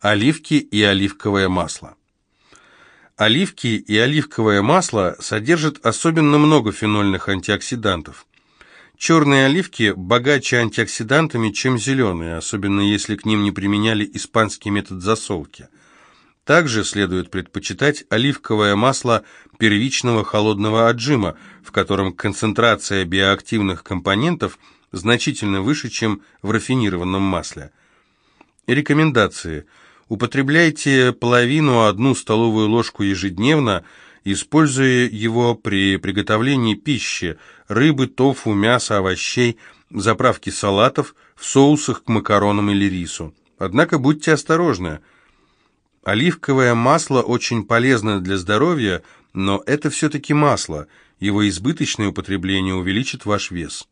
Оливки и оливковое масло. Оливки и оливковое масло содержат особенно много фенольных антиоксидантов. Черные оливки богаче антиоксидантами, чем зеленые, особенно если к ним не применяли испанский метод засолки. Также следует предпочитать оливковое масло первичного холодного отжима, в котором концентрация биоактивных компонентов значительно выше, чем в рафинированном масле. Рекомендации – Употребляйте половину-одну столовую ложку ежедневно, используя его при приготовлении пищи, рыбы, тофу, мяса, овощей, заправки салатов, в соусах к макаронам или рису. Однако будьте осторожны. Оливковое масло очень полезно для здоровья, но это все-таки масло. Его избыточное употребление увеличит ваш вес.